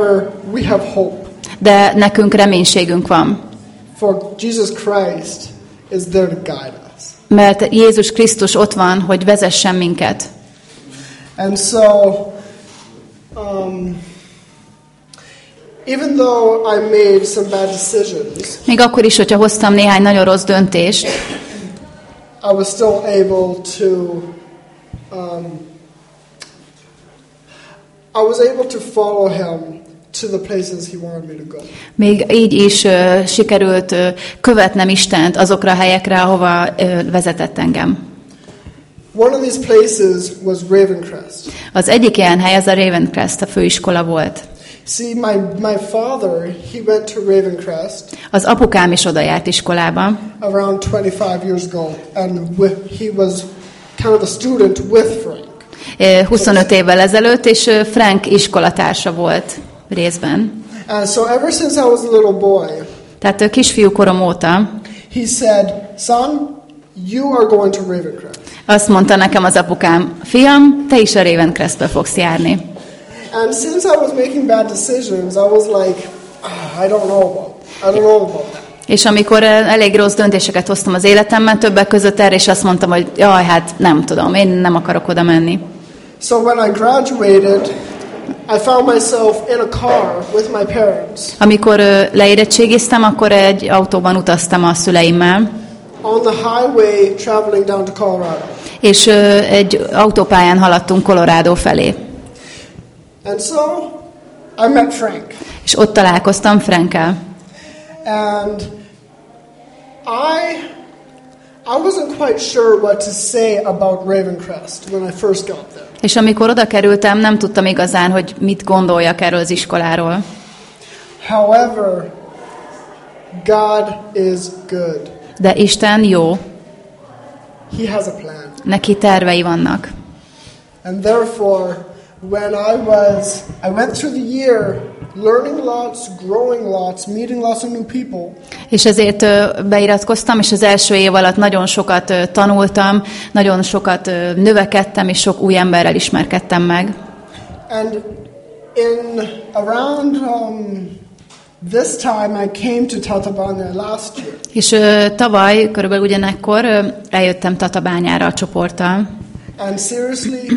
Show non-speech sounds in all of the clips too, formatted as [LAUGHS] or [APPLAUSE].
However, we have hope. De nekünk reménységünk van, For Jesus Christ is there to guide us. mert Jézus Krisztus ott van, hogy vezessen minket. And so, um, even though I made some bad decisions, Még akkor is, hogyha hoztam néhány nagyon rossz döntést, I was still able to. Um, I was able to follow him to the places he wanted me to go. még így is ö, sikerült ö, követnem Istent azokra a helyekre, ahova ö, vezetett engem. One of these places was Ravencrest. Az egyik ilyen hely az a Ravencrest, a főiskola volt. See, my, my father, he went to Ravencrest Az apukám is oda járt iskolába, around 25 years ago, and with, he was kind of a student with Frank. ö, 25 évvel ezelőtt, és Frank iskolatársa volt részben. And so ever since I was a little boy, Tehát kisfiú korom óta he said, Son, you are going to Ravencrest. azt mondta nekem az apukám, fiam, te is a Ravencrestbe fogsz járni. And since I was making bad decisions, I was like, ah, I don't know about, I don't know about that. És amikor ö, elég rossz döntéseket hoztam az életemben, többek között erre is azt mondtam, hogy jaj, hát nem tudom, én nem akarok oda menni. So when I graduated, I found myself in a car with my parents Amikor leérettségiztem, akkor egy autóban utaztam a szüleimmel, on the highway traveling down to Colorado. és egy autópályán haladtunk Colorado felé. And so I met Frank. És ott találkoztam Frankel. And I I wasn't quite sure what to say about Ravencrest when I first got there. És amikor oda kerültem, nem tudtam igazán, hogy mit gondoljak erről az iskoláról. However, God is good. De Isten jó, He has a plan. neki tervei vannak. And therefore, when I was I went through the year learning lots, growing lots, meeting lots of new people. És ezért beiratkoztam, és az első év alatt nagyon sokat tanultam, nagyon sokat növekedtem, és sok új emberrel ismerkedtem meg. And in around um, this time, I came to Tatabánya last year. És ö, tavaly, körülbelül ugyanekkor ö, eljöttem Tatabányára a csoporttal, And seriously,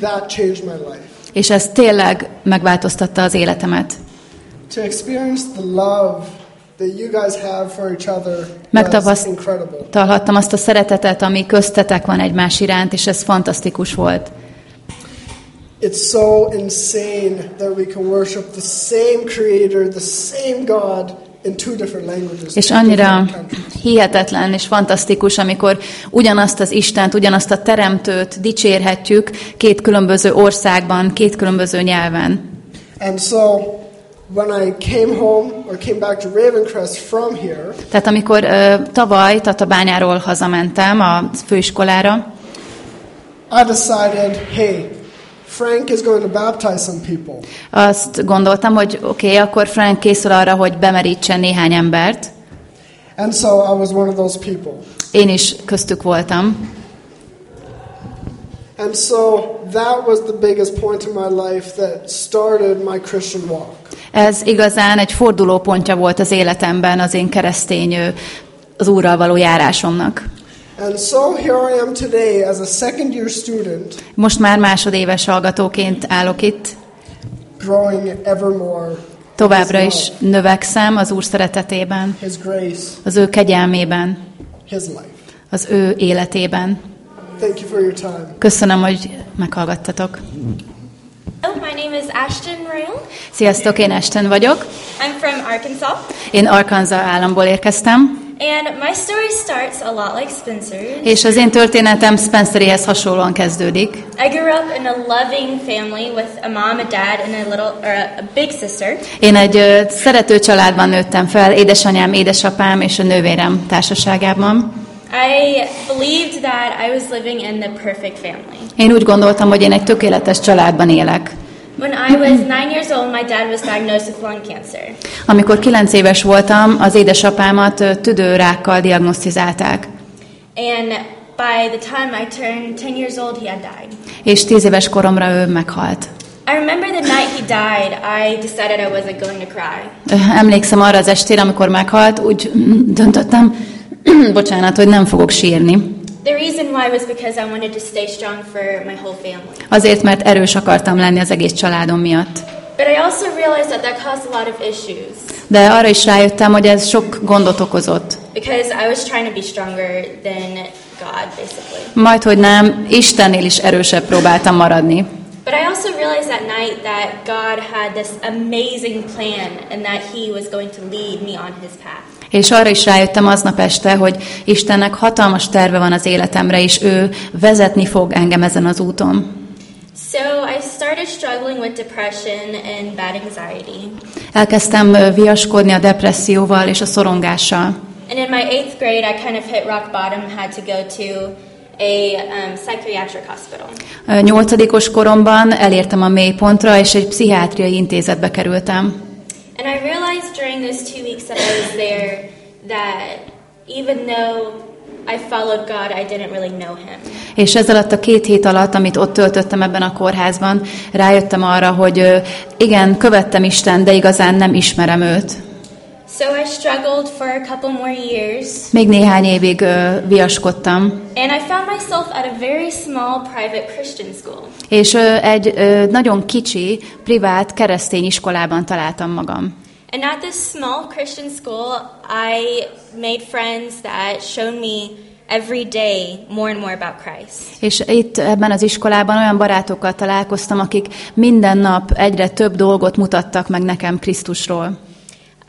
that changed my life. És ez tényleg megváltoztatta az életemet. To experience the love that you guys have for each other. Megtapasztalhattam azt a szeretetet, ami köztetek van egymás iránt, és ez fantasztikus volt. It's so insane that we can worship the same Creator, the same God És annyira hihetetlen és fantasztikus, amikor ugyanazt az Istent, ugyanazt a Teremtőt dicsérhetjük két különböző országban, két különböző nyelven. And so, when I came home or came back to Ravencrest from here, Tehát amikor ö, tavaly Tatabányáról hazamentem a főiskolára, I decided, hey, Frank is going to baptize some people. azt gondoltam, hogy oké, okay, akkor Frank készül arra, hogy bemerítsen néhány embert. And so I was one of those people. Én is köztük voltam. And so that was the biggest point in my life that started my Christian walk. Ez igazán egy fordulópontja volt az életemben az én keresztény az Úrral való járásomnak. And so here I am today as a second year student, Most már másodéves hallgatóként állok itt, growing ever more továbbra is növekszem az Úr szeretetében, His grace, az ő kegyelmében, His life. az ő életében. Thank you for your time. Köszönöm, hogy meghallgattatok. Oh, my name is Ashton Royal. Sziasztok, én Esten vagyok. I'm from Arkansas. Én Arkansas államból érkeztem, And my story starts a lot like Spencer's. és az én történetem Spenceréhez hasonlóan kezdődik. I grew up in a loving family with a mom, a dad, and a little or a, big sister. Én egy ö, szerető családban nőttem fel, édesanyám, édesapám és a nővérem társaságában. I believed that I was living in the perfect family. Én úgy gondoltam, hogy én egy tökéletes családban élek. When I was nine years old, my dad was diagnosed with lung cancer. Amikor kilenc éves voltam, az édesapámat tüdőrákkal diagnosztizálták, And by the time I turned 10 years old, he had died. és tíz éves koromra ő meghalt. I remember the night he died, I decided I wasn't going to cry. Emlékszem arra az estére, amikor meghalt, úgy mm, döntöttem, [CLEARS THROAT] bocsánat, hogy nem fogok sírni. The reason why was because I wanted to stay strong for my whole family. Azért, mert erős akartam lenni az egész családom miatt. But I also realized that that caused a lot of issues De arra is rájöttem, hogy ez sok gondot okozott. because I was trying to be stronger than God, basically. Majd, hogy nem, Istennél is erősebb próbáltam maradni. But I also realized that night that God had this amazing plan and that He was going to lead me on His path. És arra is rájöttem aznap este, hogy Istennek hatalmas terve van az életemre, és ő vezetni fog engem ezen az úton. So I started struggling with depression and bad anxiety. Elkezdtem viaskodni a depresszióval és a szorongással. And in my eighth grade, I kind of hit rock bottom, had to go to a um, psychiatric hospital. Nyolcadikos koromban elértem a mélypontra, és egy pszichiátriai intézetbe kerültem. And I realized during those two weeks that I was there that even though I followed God, I didn't really know Him. És ez alatt a két hét alatt, amit ott töltöttem ebben a kórházban, rájöttem arra, hogy igen, követtem Isten, de igazán nem ismerem őt. So I struggled for a couple more years, Még néhány évig ö, viaskodtam, and I found myself at a very small private Christian school. és ö, egy ö, nagyon kicsi, privát keresztény iskolában találtam magam. And at this small Christian school, I made friends that showed me every day more and more about Christ. És itt ebben az iskolában olyan barátokkal találkoztam, akik minden nap egyre több dolgot mutattak meg nekem Krisztusról.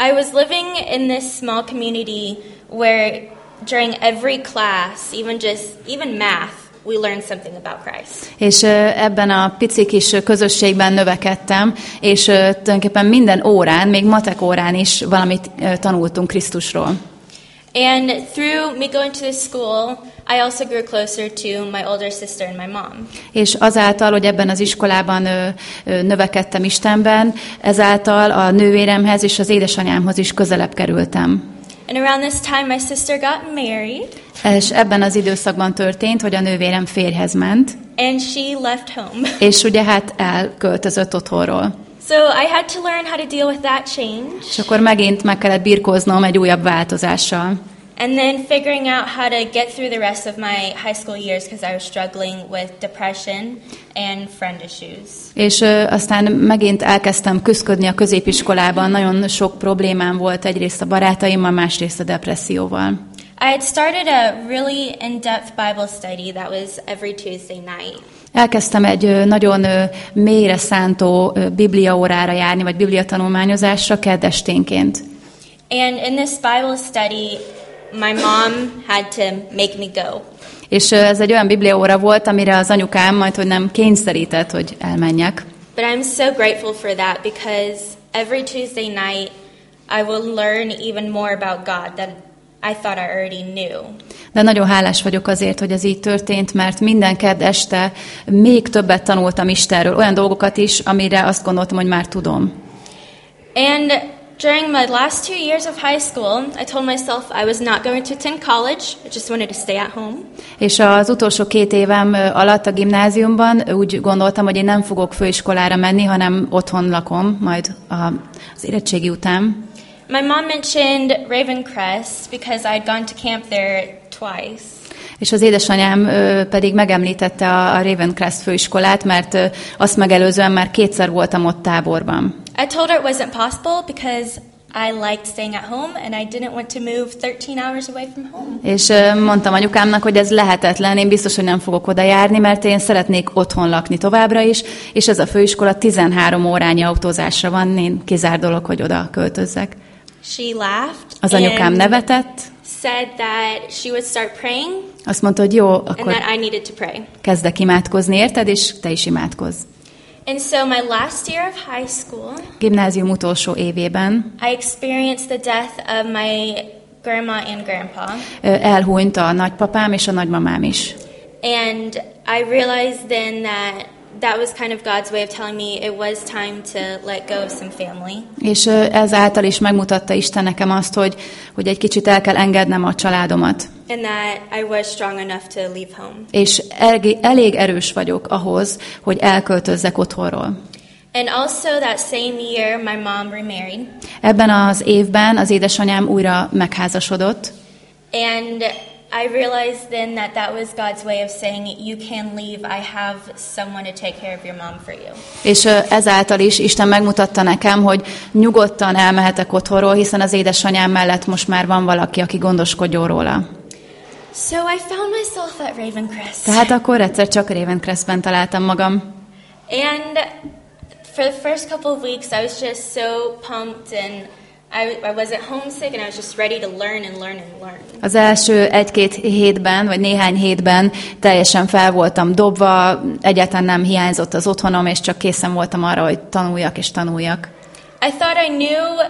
I was living in this small community where during every class, even just even math, we learned something about Christ. És ebben a pici kis közösségben növekedtem, és tulajdonképpen minden órán, még matek órán is valamit tanultunk Krisztusról. And through me going to this school, I also grew closer to my older sister and my mom. És azáltal, hogy ebben az iskolában ö, ö, növekedtem Istenben, ezáltal a nővéremhez és az édesanyámhoz is közelebb kerültem. And around this time, my sister got married, És ebben az időszakban történt, hogy a nővérem férjhez ment, and she left home. [LAUGHS] és ugye hát elköltözött otthonról. So I had to learn how to deal with that change, És akkor megint meg kellett birkóznom egy újabb változással. And then figuring out how to get through the rest of my high school years because I was struggling with depression and friend issues. És ö, aztán megint elkezdtem küzdködni a középiskolában, nagyon sok problémám volt egyrészt a barátaimmal, másrészt a depresszióval. I had started a really in-depth Bible study that was every Tuesday night. Elkezdtem egy nagyon mélyre szántó bibliaórára járni, vagy bibliatanulmányozásra keddesténként. And in this Bible study, my mom had to make me go. És ez egy olyan bibliaóra volt, amire az anyukám majd, hogy nem kényszerített, hogy elmenjek. But I'm so grateful for that because every Tuesday night, I will learn even more about God that I thought I already knew. De nagyon hálás vagyok azért, hogy ez így történt, mert minden kedd este még többet tanultam Istenről, olyan dolgokat is, amire azt gondoltam, hogy már tudom. And during my last two years of high school, I told myself I was not going to attend college. I just wanted to stay at home. És az utolsó két évem alatt a gimnáziumban úgy gondoltam, hogy én nem fogok főiskolára menni, hanem otthon lakom, majd az érettségi után. My mom mentioned Ravencrest because I'd gone to camp there twice. És az édesanyám pedig megemlítette a, Ravencrest főiskolát, mert azt megelőzően már kétszer voltam ott táborban. I told her it wasn't possible because I liked staying at home and I didn't want to move 13 hours away from home. És mondtam anyukámnak, hogy ez lehetetlen, én biztos, hogy nem fogok oda járni, mert én szeretnék otthon lakni továbbra is, és ez a főiskola 13 órányi autózásra van, én kizár dolog, hogy oda költözzek. She laughed Az anyukám and nevetett, said that she would start praying azt mondta, hogy jó, and akkor that I needed to pray. kezdek imádkozni, érted, és te is imádkozz. And so my last year of high school, Gimnázium utolsó évében I experienced the death of my grandma and grandpa. elhunyt a nagypapám és a nagymamám is. And I realized then that that was kind of God's way of telling me it was time to let go of some family. És ezáltal is megmutatta Isten nekem azt, hogy, hogy egy kicsit el kell engednem a családomat. And that I was strong enough to leave home. És elég erős vagyok ahhoz, hogy elköltözzek otthonról. And also that same year, my mom remarried. Ebben az évben az édesanyám újra megházasodott, And I realized then that that was God's way of saying, You can leave. I have someone to take care of your mom for you. és ezáltal is Isten megmutatta nekem, hogy nyugodtan elmehetek otthonról, hiszen az édesanyám mellett most már van valaki, aki gondoskodjon róla. So I found myself at Ravencrest. Tehát akkor egyszer csak Ravencrestben találtam magam. And for the first couple of weeks, I was just so pumped and Az első egy-két hétben, vagy néhány hétben teljesen fel voltam dobva, egyáltalán nem hiányzott az otthonom, és csak készen voltam arra, hogy tanuljak és tanuljak. I thought I knew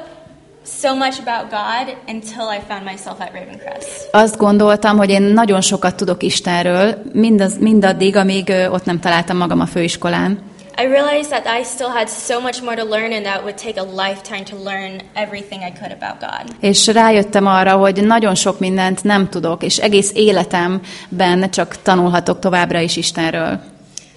so much about God until I found myself at Ravencrest. Azt gondoltam, hogy én nagyon sokat tudok Istenről, mindaz, mindaddig, amíg ott nem találtam magam a főiskolán. I realized that I still had so much more to learn and that would take a lifetime to learn everything I could about God. És rájöttem arra, hogy nagyon sok mindent nem tudok, és egész életemben csak tanulhatok továbbra is Istenről.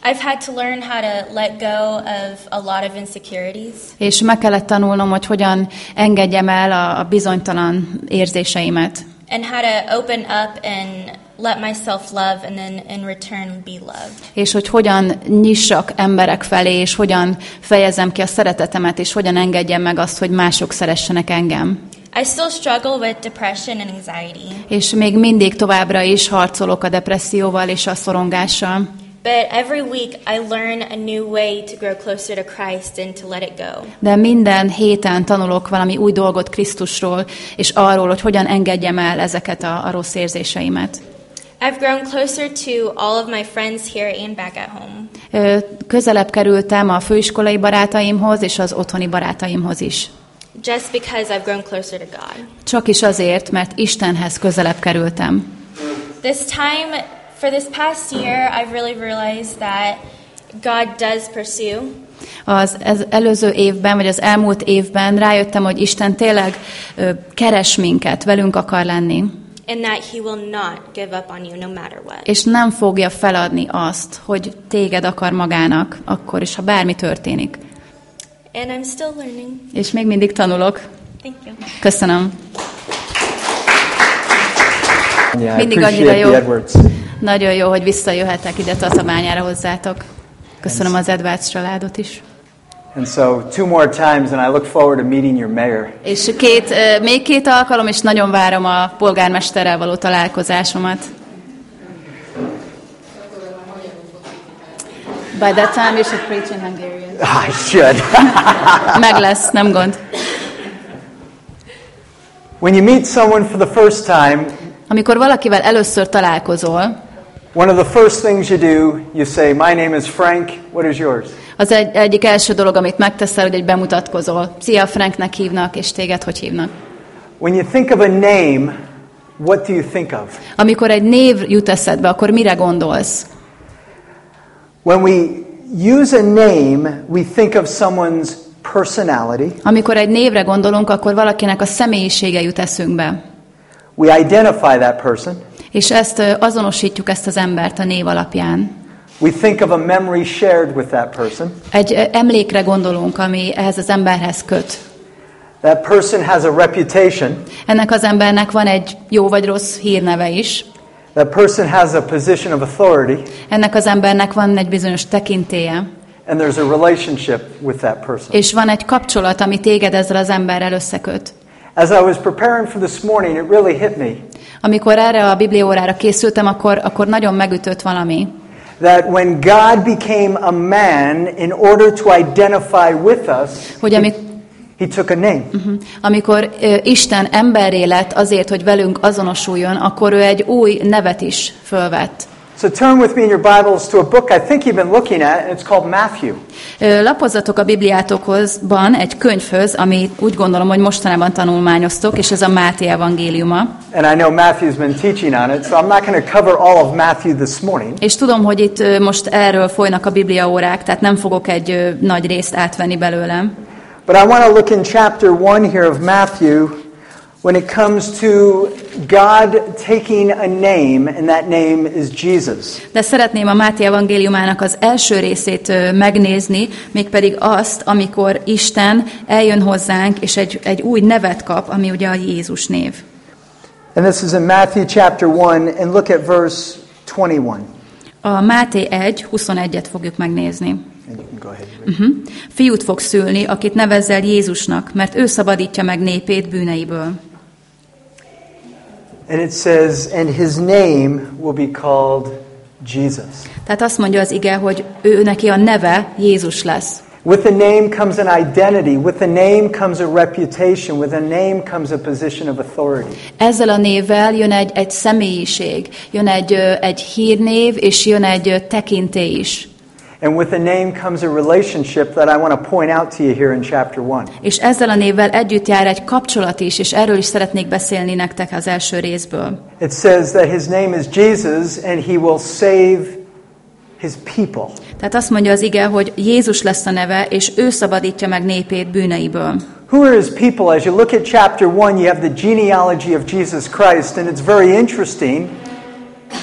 I've had to learn how to let go of a lot of insecurities. És meg kellett tanulnom, hogy hogyan engedjem el a, a bizonytalan érzéseimet. and how to open up and let myself love and then in return be loved. És hogy hogyan nyissak emberek felé, és hogyan fejezem ki a szeretetemet, és hogyan engedjem meg azt, hogy mások szeressenek engem. I still struggle with depression and anxiety, És még mindig továbbra is harcolok a depresszióval és a szorongással. but every week I learn a new way to grow closer to Christ and to let it go. De minden héten tanulok valami új dolgot Krisztusról, és arról, hogy hogyan engedjem el ezeket a, a rossz érzéseimet. I've grown closer to all of my friends here and back at home. Közelebb kerültem a főiskolai barátaimhoz és az otthoni barátaimhoz is. Just because I've grown closer to God. Csak is azért, mert Istenhez közelebb kerültem. This time, for this past year, I've really realized that God does pursue, Az előző évben, vagy az elmúlt évben rájöttem, hogy Isten tényleg ö, keres minket, velünk akar lenni, and that He will not give up on you no matter what. és nem fogja feladni azt, hogy téged akar magának, akkor is, ha bármi történik. And I'm still learning. És még mindig tanulok. Thank you. Köszönöm. Yeah, Mindig annyira jó. Nagyon jó, hogy visszajöhetek ide Tatabányára hozzátok. Köszönöm az Edwards családot is. And so, two more times, and I look forward to meeting your mayor. És két, még két alkalom, és nagyon várom a polgármesterrel való találkozásomat. By that time you should preach in Hungarian. I should. [LAUGHS] Meg lesz, nem gond. when you meet someone for the first time, Amikor valakivel először találkozol, one of the first things you do, you say, My name is Frank. What is yours? az egy, egyik első dolog, amit megteszel, hogy egy bemutatkozol. Szia, Franknek hívnak, és téged hogy hívnak? When you think of a name, what do you think of? Amikor egy név jut eszedbe, akkor mire gondolsz? When we use a name, we think of someone's personality. Amikor egy névre gondolunk, akkor valakinek a személyisége jut eszünkbe. We identify that person. És ezt azonosítjuk ezt az embert a név alapján. We think of a memory shared with that person. Egy emlékre gondolunk, ami ehhez az emberhez köt. That person has a reputation. Ennek az embernek van egy jó vagy rossz hírneve is. That person has a position of authority. Ennek az embernek van egy bizonyos tekintélye. And there's a relationship with that person. És van egy kapcsolat, ami téged ezzel az emberrel összeköt. As I was preparing for this morning, it really hit me Amikor erre a bibliórára készültem, akkor, akkor nagyon megütött valami. that when God became a man in order to identify with us, Hogy amik, he took a name. amikor ö, Isten emberré lett azért, hogy velünk azonosuljon, akkor ő egy új nevet is fölvett. So turn with me in your Bibles to a book I think you've been looking at, and it's called Matthew. Lapozzatok a Bibliátokban egy könyvhöz, ami úgy gondolom, hogy mostanában tanulmányoztok, és ez a Máté evangéliuma. And I know Matthew's been teaching on it, so I'm not going to cover all of Matthew this morning. És tudom, hogy itt most erről folynak a bibliaórák, tehát nem fogok egy nagy részt átvenni belőlem. But I want to look in chapter 1 here of Matthew when it comes to God taking a name, and that name is Jesus. De szeretném a Máté evangéliumának az első részét megnézni, mégpedig azt, amikor Isten eljön hozzánk, és egy, egy új nevet kap, ami ugye a Jézus név. And this is in Matthew chapter 1, and look at verse 21. A Máté 1, 21-et fogjuk megnézni. Uh-huh. Fiút fog szülni, akit nevezzel Jézusnak, mert ő szabadítja meg népét bűneiből. And it says, and his name will be called Jesus. Tehát azt mondja az ige, hogy ő neki a neve Jézus lesz. With a name comes an identity. With a name comes a reputation. With a name comes a position of authority. Ezzel a névvel jön egy, egy személyiség, jön egy, egy hírnév, és jön egy tekintély is. And with a name comes a relationship that I want to point out to you here in chapter 1. És ezzel a névvel együtt jár egy kapcsolat is, és erről is szeretnék beszélni nektek az első részből. It says that his name is Jesus and he will save his people. Tehát azt mondja az ige, hogy Jézus lesz a neve, és ő szabadítja meg népét bűneiből. Who are his people? As you look at chapter 1, you have the genealogy of Jesus Christ, and it's very interesting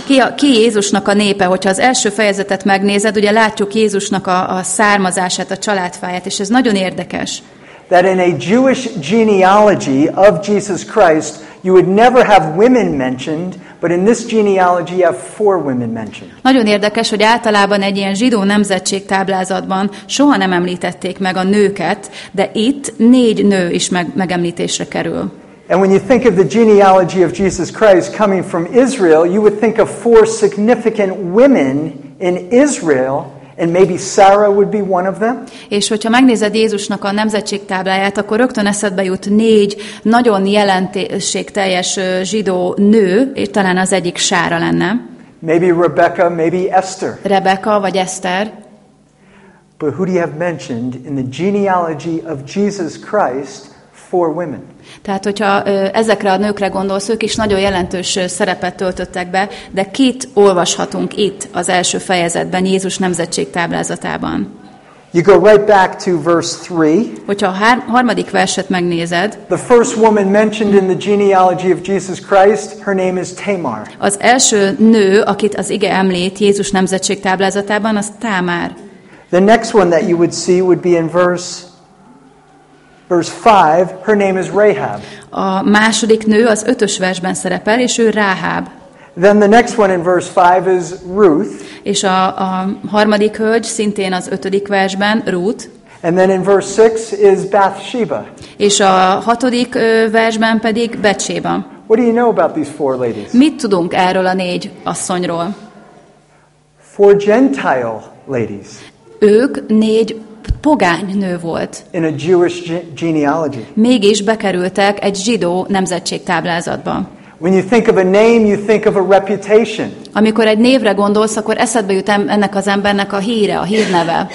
Ki, a, ki Jézusnak a népe? Hogyha az első fejezetet megnézed, ugye látjuk Jézusnak a, a származását, a családfáját, és ez nagyon érdekes. that in a Jewish genealogy of Jesus Christ, you would never have women mentioned, but in this genealogy, you have four women mentioned. Nagyon érdekes, hogy általában egy ilyen zsidó nemzetség táblázatban soha nem említették meg a nőket, de itt négy nő is meg, megemlítésre kerül. And when you think of the genealogy of Jesus Christ coming from Israel, you would think of four significant women in Israel, and maybe Sarah would be one of them. És hogyha megnézed Jézusnak a nemzetség tábláját, akkor rögtön eszedbe jut négy nagyon jelentőségteljes zsidó nő, és talán az egyik Sára lenne, Maybe Rebecca, maybe Esther. Rebeka vagy Eszter. But who do you have mentioned in the genealogy of Jesus Christ? Four women. Tehát, hogyha ezekre a nőkre gondolsz, ők is nagyon jelentős szerepet töltöttek be, de kit olvashatunk itt az első fejezetben, Jézus nemzetség táblázatában? You go right back to verse 3. Hogyha a harmadik verset megnézed, The first woman mentioned in the genealogy of Jesus Christ, her name is Tamar. az első nő, akit az ige említ Jézus nemzetség táblázatában, az Támár. The next one that you would see would be in verse verse 5. Her name is Rahab. A második nő az ötös versben szerepel, és ő Ráháb. Then the next one in verse 5 is Ruth. És a, a harmadik hölgy szintén az ötödik versben, Ruth, And then in verse 6 is Bathsheba. és a hatodik versben pedig Becséba. What do you know about these four ladies? Mit tudunk erről a négy asszonyról? Four Gentile ladies Ők négy pogány nő volt. in a Jewish ge- genealogy. Mégis bekerültek egy zsidó nemzetség táblázatba. When you think of a name, you think of a reputation. Amikor egy névre gondolsz, akkor eszedbe jut ennek az embernek a híre, a hírneve.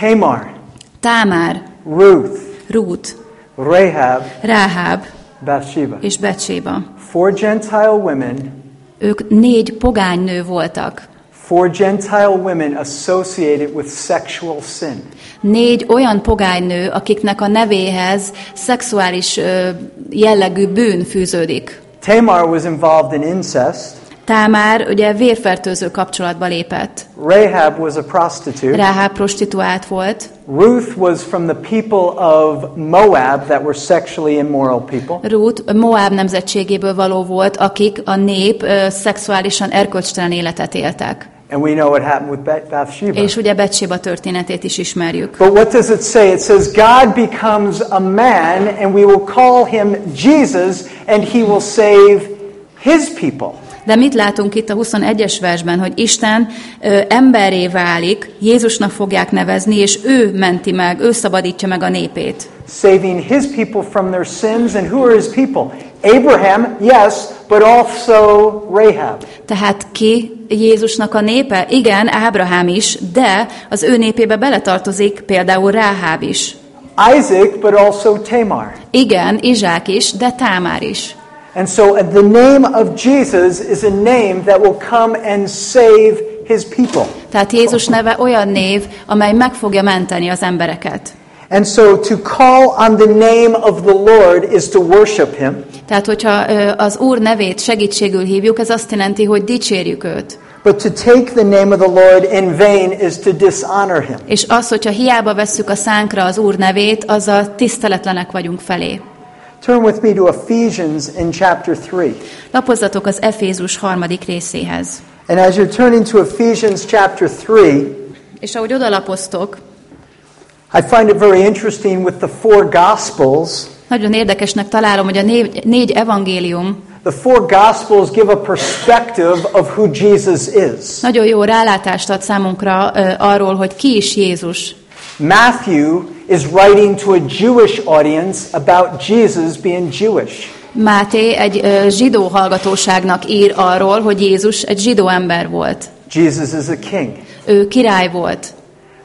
Tamar, Támár, Ruth, Ruth, Rahab, Ráháb Bathsheba. és Becséba. Four Gentile women, Ők négy pogány nő voltak. Four Gentile women associated with sexual sin. Négy olyan pogánynő, akiknek a nevéhez szexuális ö, jellegű bűn fűződik. Tamar was involved in incest. Támár ugye vérfertőző kapcsolatba lépett. Rahab was a prostitute. Ráháb prostituált volt. Ruth was from the people of Moab that were sexually immoral people. Ruth Moab nemzetségéből való volt, akik a nép ö, szexuálisan erkölcstelen életet éltek. And we know what happened with Ba- Bathsheba. És ugye Betséba történetét is ismerjük. But what does it say? It says, God becomes a man, and we will call him Jesus, and he will save his people. De mit látunk itt a 21-es versben, hogy Isten ö, emberré válik, Jézusnak fogják nevezni, és ő menti meg, ő szabadítja meg a népét. Saving his people from their sins. And who are his people? Abraham, yes, but also Rahab. Tehát ki Jézusnak a népe? Igen, Ábrahám is, de az ő népébe beletartozik például Ráháb is. Isaac, but also Tamar. Igen, Izsák is, de Támár is. And so uh, the name of Jesus is a name that will come and save his people. Tehát Jézus neve olyan név, amely meg fogja menteni az embereket. And so to call on the name of the Lord is to worship him. Tehát, hogyha az Úr nevét segítségül hívjuk, ez azt jelenti, hogy dicsérjük őt. But to take the name of the Lord in vain is to dishonor him. És az, hogyha hiába vesszük a szánkra az Úr nevét, azzal tiszteletlenek vagyunk felé. Turn with me to Ephesians in chapter 3. Lapozzatok az Efézus harmadik részéhez. And as you're turning to Ephesians chapter 3, És ahogy odalapoztok, I find it very interesting with the four gospels. nagyon érdekesnek találom, hogy a négy, négy evangélium The four gospels give a perspective of who Jesus is. nagyon jó rálátást ad számunkra ö, arról, hogy ki is Jézus. Matthew is writing to a Jewish audience about Jesus being Jewish. Máté egy ö, zsidó hallgatóságnak ír arról, hogy Jézus egy zsidó ember volt. Jesus is a king. Ő király volt.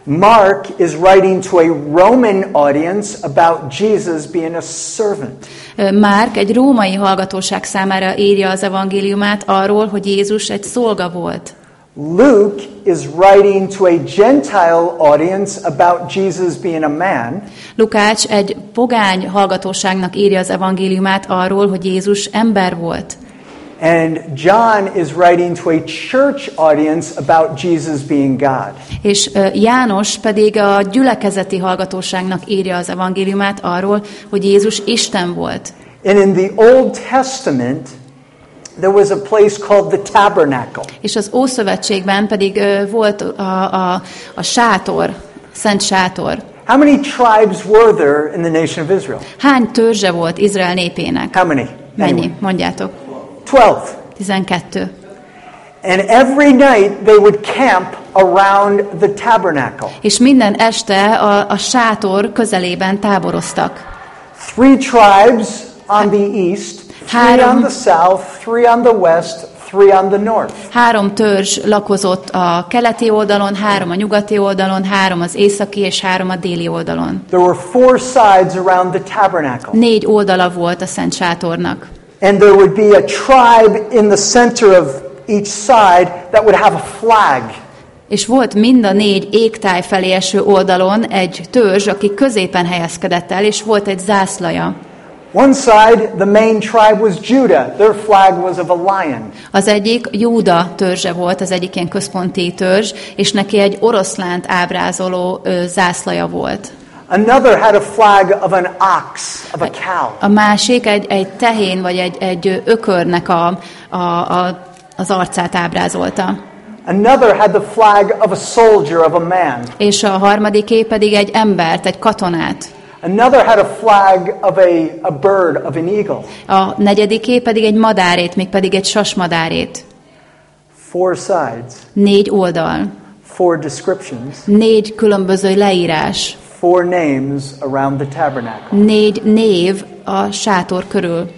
Mark is writing to a Roman audience about Jesus being a servant. Ö, Márk egy római hallgatóság számára írja az evangéliumát arról, hogy Jézus egy szolga volt. Luke is writing to a Gentile audience about Jesus being a man. Lukács egy pogány hallgatóságnak írja az evangéliumát arról, hogy Jézus ember volt. And John is writing to a church audience about Jesus being God. És János pedig a gyülekezeti hallgatóságnak írja az evangéliumát arról, hogy Jézus Isten volt. And in the Old Testament, there was a place called the tabernacle. És az Ószövetségben pedig ö, volt a, a, a sátor, szent sátor. How many tribes were there in the nation of Israel? Hány törzse volt Izrael népének? How many? Mennyi? Mondjátok. Twelve. 12. And every night they would camp around the tabernacle. És minden este a, a sátor közelében táboroztak. Three tribes on the east, Három. on the south, three on the west, three on the north. Három törzs lakozott a keleti oldalon, három a nyugati oldalon, három az északi és három a déli oldalon. There were four sides around the tabernacle. Négy oldala volt a szent sátornak. And there would be a tribe in the center of each side that would have a flag. És volt mind a négy égtáj felé eső oldalon egy törzs, aki középen helyezkedett el, és volt egy zászlaja. One side, the main tribe was Judah. Their flag was of a lion. Az egyik Júda törzse volt, az egyik ilyen központi törzs, és neki egy oroszlánt ábrázoló ö, zászlaja volt. Another had a flag of an ox, of a cow. A másik egy, egy tehén vagy egy, egy ökörnek a, a, a, az arcát ábrázolta. Another had the flag of a soldier, of a man. És a harmadiké pedig egy embert, egy katonát. Another had a flag of a, a bird, of an eagle. A negyediké pedig egy madárét, még pedig egy sasmadárét. Four sides, Négy oldal, four descriptions, négy különböző leírás, four names around the tabernacle. négy név a sátor körül.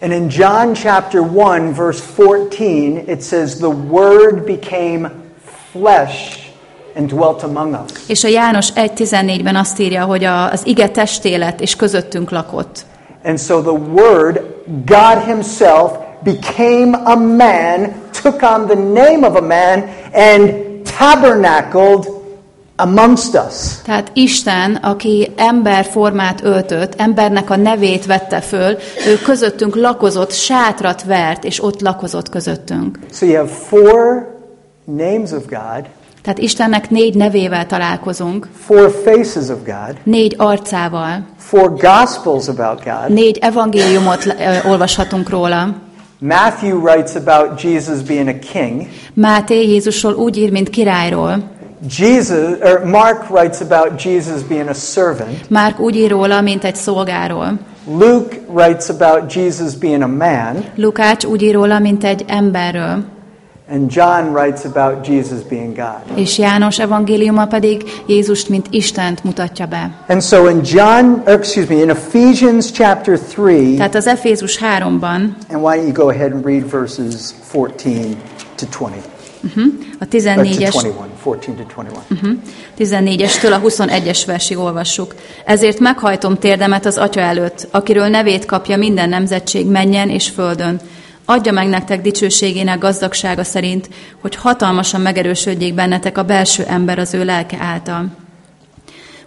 And in John chapter 1, verse 14, it says, The Word became flesh and dwelt among us. És a János 1.14-ben azt írja, hogy az ige testélet és közöttünk lakott. And so the Word, God Himself, became a man, took on the name of a man, and tabernacled amongst us. Tehát Isten, aki ember formát öltött, embernek a nevét vette föl, ő közöttünk lakozott, sátrat vert, és ott lakozott közöttünk. So you have four names of God, Tehát Istennek négy nevével találkozunk, four faces of God, négy arcával, four gospels about God. négy evangéliumot ö, olvashatunk róla. Matthew writes about Jesus being a king. Máté Jézusról úgy ír, mint királyról. Jesus or Mark writes about Jesus being a servant. Márk úgy ír róla, mint egy szolgáról. Luke writes about Jesus being a man, Lukács úgy ír róla, mint egy emberről. And John writes about Jesus being God. És János evangéliuma pedig Jézust, mint Istent mutatja be. And so in John, or excuse me, in Ephesians chapter 3, Tehát az Efézus 3-ban, and why don't you go ahead and read verses 14 to 20? a Or to 14-es 21, 14 to 21. 14-estől a 21-es versig olvassuk. Ezért meghajtom térdemet az Atya előtt, akiről nevét kapja minden nemzetség menjen és földön. Adja meg nektek dicsőségének gazdagsága szerint, hogy hatalmasan megerősödjék bennetek a belső ember az ő lelke által.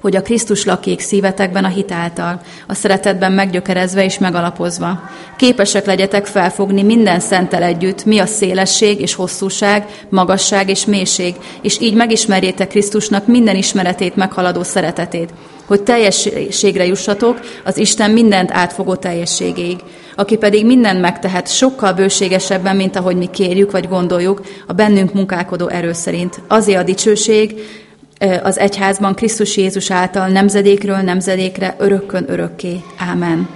hogy a Krisztus lakjék szívetekben a hitáltal, a szeretetben meggyökerezve és megalapozva. Képesek legyetek felfogni minden szentel együtt, mi a szélesség és hosszúság, magasság és mélység, és így megismerjétek Krisztusnak minden ismeretét meghaladó szeretetét, hogy teljességre jussatok az Isten mindent átfogó teljességéig, aki pedig mindent megtehet sokkal bőségesebben, mint ahogy mi kérjük vagy gondoljuk, a bennünk munkálkodó erő szerint. Azért a dicsőség, az egyházban Krisztus Jézus által nemzedékről nemzedékre, örökkön örökké. Ámen.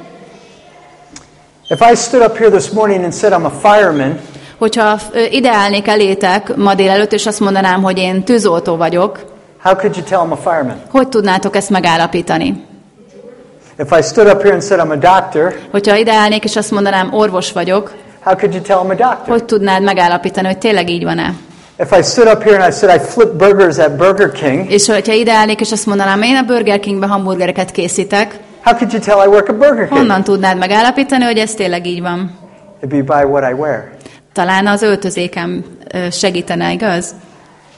If I stood up here this morning and said I'm a fireman, Hogyha ideálnék elétek ma délelőtt, és azt mondanám, hogy én tűzoltó vagyok, how could you tell I'm a fireman? hogy tudnátok ezt megállapítani? If I stood up here and said I'm a doctor, Hogyha ideálnék, és azt mondanám, orvos vagyok, how could you tell I'm a doctor? hogy tudnád megállapítani, hogy tényleg így van-e? If I stood up here and I said I flip burgers at Burger King, És hogyha ideálnék, és azt mondanám, én a Burger Kingbe hamburgereket készítek, how could you tell I work at Burger King? honnan tudnád megállapítani, hogy ez tényleg így van? It'd be by what I wear. Talán az öltözékem segítene, igaz?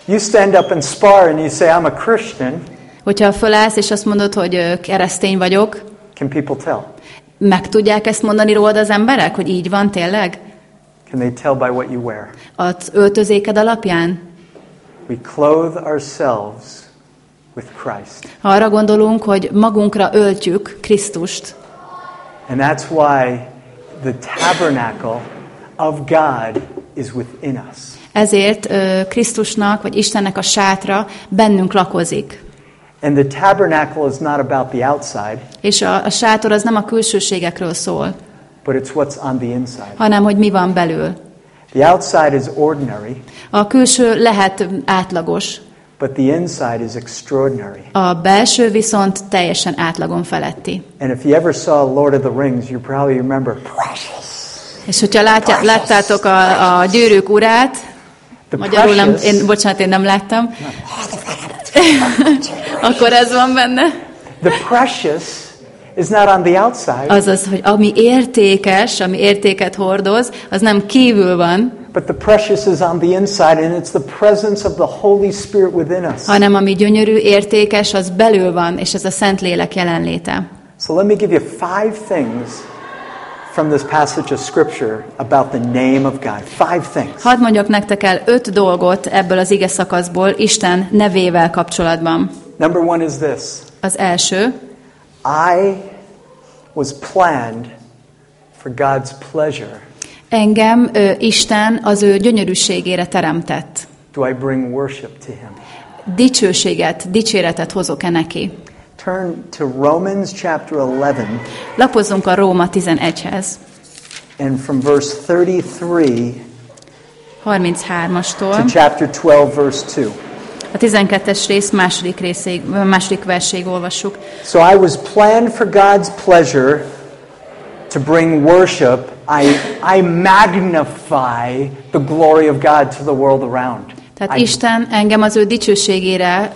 You stand up and spar and you say I'm a Christian, Hogyha fölállsz, és azt mondod, hogy keresztény vagyok, can people tell? meg tudják ezt mondani rólad az emberek, hogy így van tényleg? Can they tell by what you wear? Az öltözéked alapján? We clothe ourselves with Christ. Ha arra gondolunk, hogy magunkra öltjük Krisztust, And that's why the tabernacle of God is within us. ezért ö, Krisztusnak, vagy Istennek a sátra bennünk lakozik. And the tabernacle is not about the outside, És a, a sátor az nem a külsőségekről szól, but it's what's on the inside. hanem hogy mi van belül. The outside is ordinary, A külső lehet átlagos, but the inside is extraordinary. a belső viszont teljesen átlagon feletti. And if you ever saw Lord of the Rings, you probably remember precious. És hogyha látja, láttátok a, a gyűrűk urát, The magyarul nem, én, bocsánat, én nem láttam, [LAUGHS] akkor ez van benne. the precious is not on the outside, Azaz, hogy ami értékes, ami értéket hordoz, az nem kívül van, but the precious is on the inside, and it's the presence of the Holy Spirit within us. hanem ami gyönyörű, értékes, az belül van, és ez a Szentlélek jelenléte. So let me give you five things from this passage of Scripture about the name of God. Five things. Hadd mondjak nektek el öt dolgot ebből az ige szakaszból Isten nevével kapcsolatban. Number one is this Az első, I was planned for God's pleasure. engem ö, Isten az ő gyönyörűségére teremtett. Do I bring worship to Him? Dicsőséget, dicséretet hozok-e neki? Turn to Romans chapter 11 Lapozzunk a Róma 11-hez, and from verse 33 to 33-astól, chapter 12, verse 2. a 12-es rész második, részéig, második verséig olvassuk. So I was planned for God's pleasure to bring worship. I, I magnify the glory of God to the world around. Tehát Isten engem az ő dicsőségére,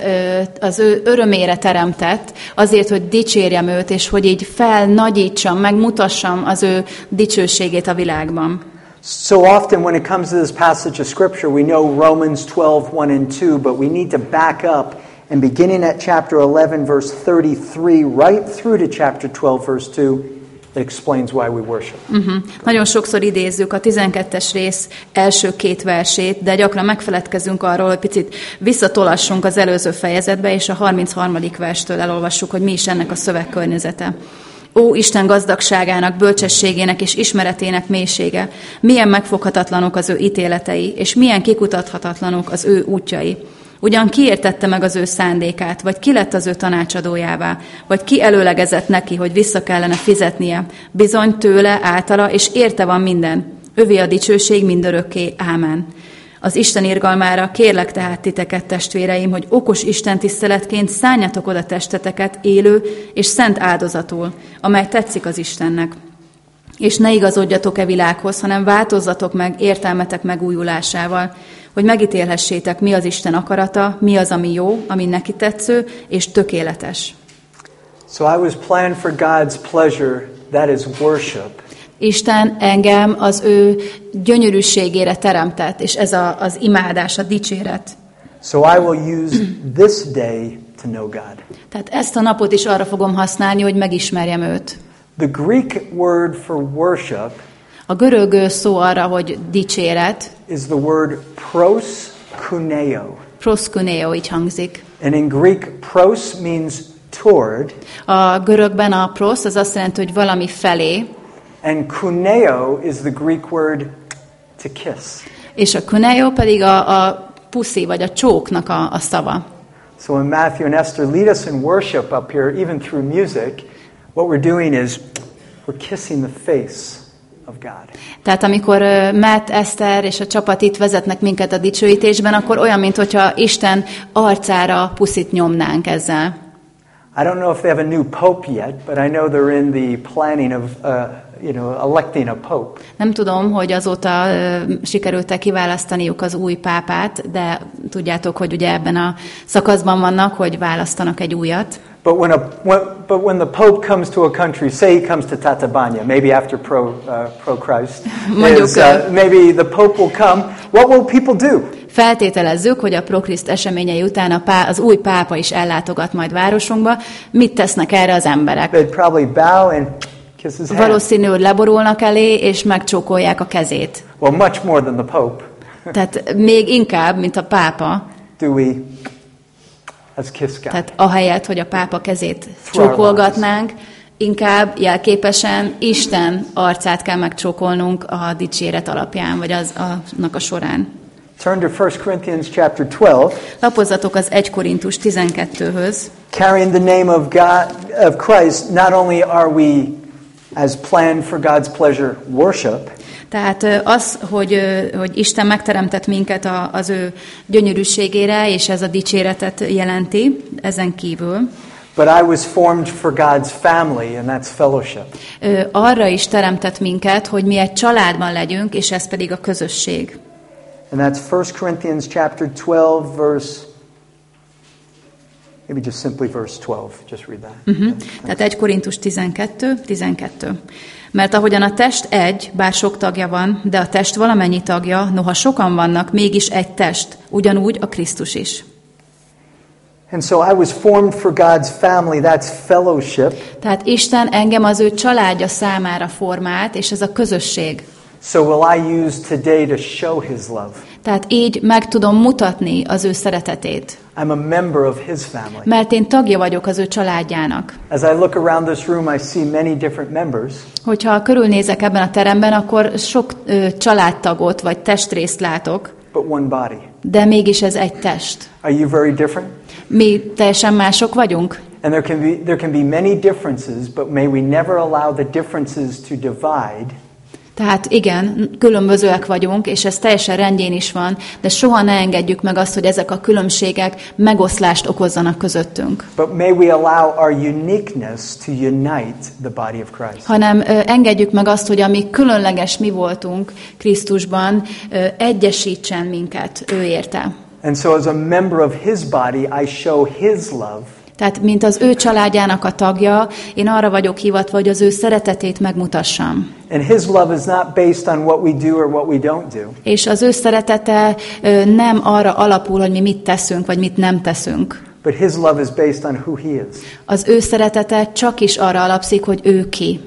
az ő örömére teremtett, azért, hogy dicsérjem őt, és hogy így felnagyítsam, megmutassam az ő dicsőségét a világban. So often, when it comes to this passage of Scripture, we know Romans 12, 1 and 2, but we need to back up and beginning at chapter 11, verse 33, right through to chapter 12, verse 2, it explains why we worship. Uh-huh. Nagyon sokszor idézzük a 12-es rész első két versét, de gyakran megfeledkezünk arról, hogy picit visszatolassunk az előző fejezetbe, és a 33. verstől elolvassuk, hogy mi is ennek a szövegkörnyezete. Ó, Isten gazdagságának, bölcsességének és ismeretének mélysége, milyen megfoghatatlanok az ő ítéletei, és milyen kikutathatatlanok az ő útjai. Ugyan ki értette meg az ő szándékát, vagy ki lett az ő tanácsadójává, vagy ki előlegezett neki, hogy vissza kellene fizetnie. Bizony tőle, általa, és érte van minden. Övé a dicsőség mindörökké. Ámen. Az Isten irgalmára kérlek tehát titeket, testvéreim, hogy okos Isten tiszteletként szálljatok oda testeteket élő és szent áldozatul, amely tetszik az Istennek. És ne igazodjatok e világhoz, hanem változzatok meg értelmetek megújulásával, hogy megítélhessétek, mi az Isten akarata, mi az, ami jó, ami neki tetsző és tökéletes. So I was planned for God's pleasure, that is worship. Isten engem az ő gyönyörűségére teremtett, és ez a, az imádás, a dicséret. So I will use this day to know God. Tehát ezt a napot is arra fogom használni, hogy megismerjem őt. The Greek word for worship A görög szó arra, hogy dicséret, is the word proskuneo. proskuneo így hangzik. And in Greek, pros means toward, A görögben a pros az azt jelenti, hogy valami felé, and kuneo is the Greek word to kiss. és a kuneo pedig a, a puszi vagy a csóknak a, a szava. So when Matthew and Esther lead us in worship up here, even through music, what we're doing is we're kissing the face of God. Tehát amikor Matt, Eszter és a csapat itt vezetnek minket a dicsőítésben, akkor olyan, mintha Isten arcára puszit nyomnánk ezzel. I don't know if they have a new pope yet, but I know they're in the planning of, uh, you know, electing a pope. Nem tudom, hogy azóta sikerült-e kiválasztaniuk az új pápát, de tudjátok, hogy ugye ebben a szakaszban vannak, hogy választanak egy újat. But when, a, when, but when the pope comes to a country, say he comes to Tatabanya, maybe after pro, uh, pro Christ, [LAUGHS] Mondjuk, is, uh, maybe the pope will come. What will people do? Feltételezzük, hogy a Prokriszt eseményei után a pá, az új pápa is ellátogat majd városunkba. Mit tesznek erre az emberek? They'd probably bow and. Valószínű, hogy leborulnak elé, és megcsókolják a kezét. Well, much more than the pope. Tehát még inkább, mint a pápa. Do we? Let's kiss God. Tehát ahelyett, hogy a pápa kezét csókolgatnánk, inkább jelképesen Isten arcát kell megcsókolnunk a dicséret alapján, vagy az, annak a során. Turn to 1 Corinthians chapter 12. Lapozzatok az 1 Korintus 12-höz. Carrying the name of God of Christ, not only are we as planned for God's pleasure worship, Tehát az, hogy, hogy Isten megteremtett minket a, az ő gyönyörűségére, és ez a dicséretet jelenti, ezen kívül, but I was formed for God's family, and that's fellowship. ö, arra is teremtett minket, hogy mi egy családban legyünk, és ez pedig a közösség. And that's 1 Corinthians chapter 12, verse maybe just simply verse 12. Just read that. Uh-huh. Tehát 1 Korintus 12, 12. Mert ahogyan a test egy, bár sok tagja van, de a test valamennyi tagja, noha sokan vannak, mégis egy test, ugyanúgy a Krisztus is. And so I was formed for God's family, that's fellowship. Tehát Isten engem az ő családja számára formált, és ez a közösség. So will I use today to show his love. Tehát így meg tudom mutatni az ő szeretetét. I'm a member of his family. Mert én tagja vagyok az ő családjának. As I look around this room, I see many different members, Hogyha körülnézek ebben a teremben, akkor sok ö, családtagot vagy testrészt látok, but one body. de mégis ez egy test. Are you very different? Mi teljesen mások vagyunk, And there can be there can be many differences, but may we never allow the differences to divide, Tehát igen, különbözőek vagyunk, és ez teljesen rendjén is van, de soha ne engedjük meg azt, hogy ezek a különbségek megoszlást okozzanak közöttünk, but may we allow our uniqueness to unite the body of Christ. hanem engedjük meg azt, hogy ami különleges mi voltunk Krisztusban, egyesítsen minket ő érte. And so as a member of his body, I show his love Tehát, mint az ő családjának a tagja, én arra vagyok hivatva, hogy az ő szeretetét megmutassam. And his love is not based on what we do or what we don't do. És az ő szeretete nem arra alapul, hogy mi mit teszünk, vagy mit nem teszünk. But his love is based on who he is. Az ő szeretete csak is arra alapszik, hogy ő ki.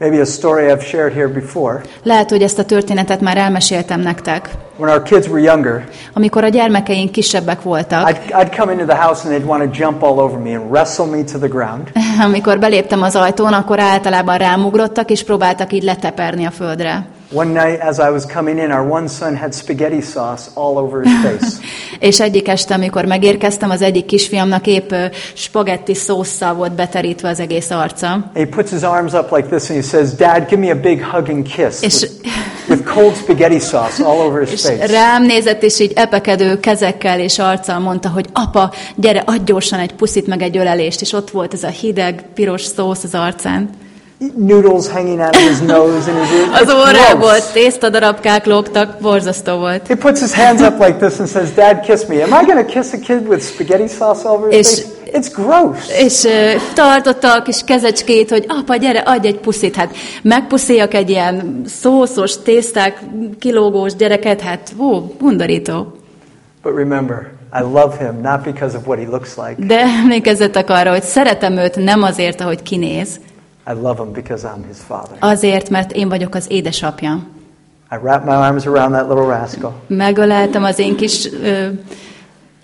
Maybe a story I've shared here before. Lehet, hogy ezt a történetet már elmeséltem nektek. When our kids were younger, Amikor a gyermekeink kisebbek voltak, I'd, I'd come into the house and they'd want to jump all over me and wrestle me to the ground. [LAUGHS] amikor beléptem az ajtón, akkor általában rámugrottak, és próbáltak így leteperni a földre. One night as I was coming in, our one son had spaghetti sauce all over his [LAUGHS] face. És egyik este, amikor megérkeztem, az egyik kisfiamnak épp spagetti szósszal volt beterítve az egész arca. And he puts his arms up like this and he says, Dad, give me a big hugging kiss És, with, with cold spaghetti sauce all over his és face. rám nézett, és így epekedő kezekkel és arccal mondta, hogy apa, gyere, adj gyorsan egy puszit, meg egy ölelést. És ott volt ez a hideg, piros szósz az arcán. Noodles hanging out of his nose and his ears. [LAUGHS] Az órából tésztadarabkák lógtak, borzasztó volt. He puts his hands up like this and says, Dad, kiss me. Am I going to kiss a kid with spaghetti sauce all over his És- face? It's gross. És ö, tartotta a kis kezecskét, hogy apa, gyere, adj egy puszit. Hát megpuszéljak egy ilyen szószos, tészták, kilógós gyereket, hát ó, undorító. But remember, I love him not because of what he looks like. De emlékezzetek arra, hogy szeretem őt nem azért, ahogy kinéz, I love him because I'm his father. azért, mert én vagyok az édesapja. I wrap my arms around that little rascal, Megöleltem az én kis ö,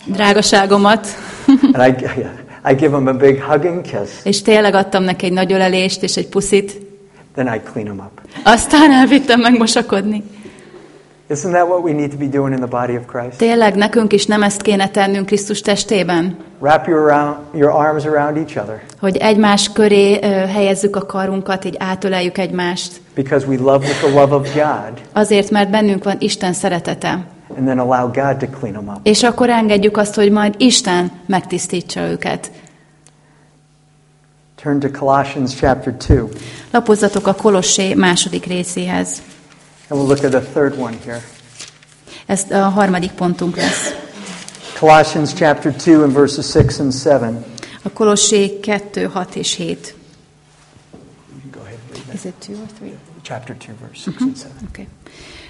drágaságomat, and I, I give him a big hugging kiss. és tényleg adtam neki egy nagy ölelést és egy puszit. Then I clean him up. Aztán elvittem megmosakodni. Isn't that what we need to be doing in the body of Christ? Tényleg nekünk is nem ezt kéne tennünk Krisztus testében? Wrap your, around, your arms around each other Hogy egymás köré ö, helyezzük a karunkat, így átöleljük egymást. because we love with the love of God, Azért, mert bennünk van Isten szeretete. and then allow God to clean them up. És akkor engedjük azt, hogy majd Isten megtisztítsa őket. Turn to Colossians chapter 2, Lapozzatok a Kolossé második részéhez. And we'll look at the third one here. Ez a harmadik pontunk lesz. Colossians chapter 2 and verses 6 and 7. A Kolossé 2, 6 és 7. Go ahead and read that. Is it two or three? Chapter 2, verse 6 and 7. Okay.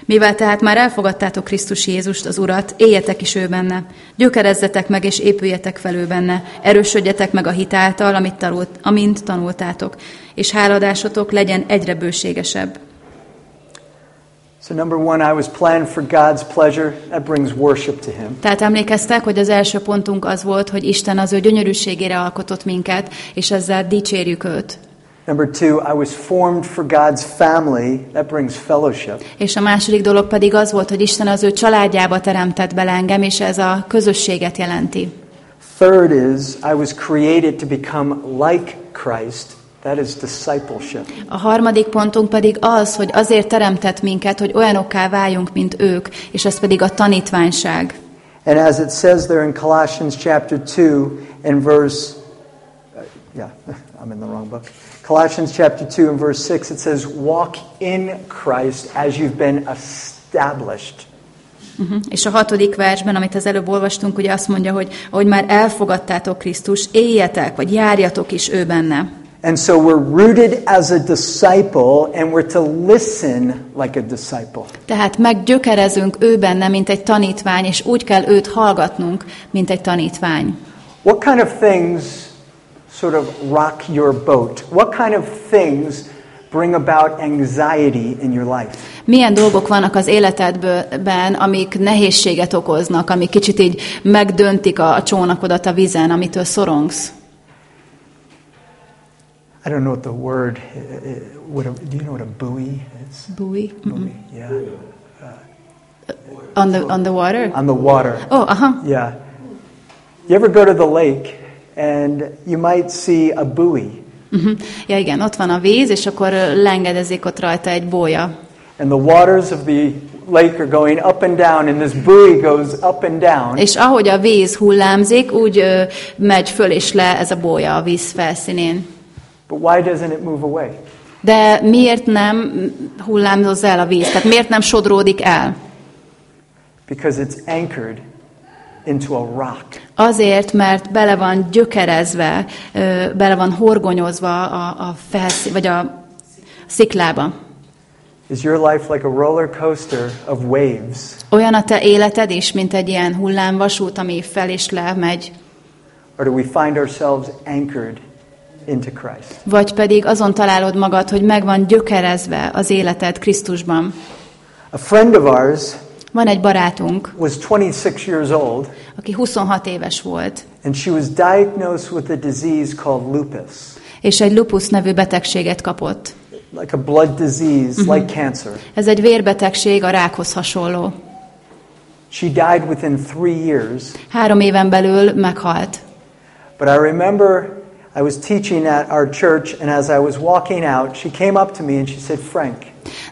Mivel tehát már elfogadtátok Krisztus Jézust, az Urat, éljetek is ő benne. Gyökerezzetek meg és épüljetek fel ő benne. Erősödjetek meg a hitáltal, amit tanult, amint tanultátok. És háladásotok legyen egyre bőségesebb. So, number one, I was planned for God's pleasure. That brings worship to Him. Tehát emlékeztek, hogy az első pontunk az volt, hogy Isten az ő gyönyörűségére alkotott minket, és ezzel dicsérjük őt. Number two, I was formed for God's family. That brings fellowship. És a második dolog pedig az volt, hogy Isten az ő családjába teremtett bele engem, és ez a közösséget jelenti. Third is, I was created to become like Christ. That is discipleship. A harmadik pontunk pedig az, hogy azért teremtett minket, hogy olyanokká váljunk, mint ők, és ez pedig a tanítványság. And as it says there in Colossians chapter 2 and verse, uh, yeah, [LAUGHS] I'm in the wrong book. Colossians chapter 2 and verse 6, it says, Walk in Christ as you've been established. Uh-huh. És a hatodik versben, amit az előbb olvastunk, ugye azt mondja, hogy ahogy már elfogadtátok Krisztus, éljetek, vagy járjatok is ő benne. And so we're rooted as a disciple and we're to listen like a disciple. Tehát meggyökerezünk ő benne, mint egy tanítvány, és úgy kell őt hallgatnunk, mint egy tanítvány. What kind of things sort of rock your boat? What kind of things bring about anxiety in your life? Milyen dolgok vannak az életedben, amik nehézséget okoznak, amik kicsit így megdöntik a, csónakodat a vízen, amitől szorongsz? I don't know what the word, uh, uh, what a, do you know what a buoy is? Buoy? Buoy, yeah. On the, on the water? On the water. Oh, aha. Yeah. You ever go to the lake and you might see a buoy Uh-huh. Ja igen, ott van a víz, és akkor ö, lengedezik ott rajta egy bója. and the waters of the lake are going up and down and this buoy goes up and down. És ahogy a víz hullámzik, úgy ö, megy föl és le ez a bója a víz felszínén. But why doesn't it move away? De miért nem hullámzoz el a víz? Tehát miért nem sodródik el? Because it's anchored into a rock. Azért, mert bele van gyökerezve, bele van horgonyozva a, a felszín, vagy a sziklába. Is your life like a roller coaster of waves? Olyan a te életed is, mint egy ilyen hullámvasút, ami fel és le megy, Or do we find ourselves anchored into Christ? vagy pedig azon találod magad, hogy meg van gyökerezve az életed Krisztusban. A friend of ours Van egy barátunk, was 26 years old, aki 26 éves volt, and she was diagnosed with a disease called lupus, és egy lupus nevű betegséget kapott. like a blood disease, like cancer. Ez egy vérbetegség, a rákhoz hasonló. She died within three years, Három éven belül meghalt. but I remember I was teaching at our church, and as I was walking out, she came up to me and she said, Frank,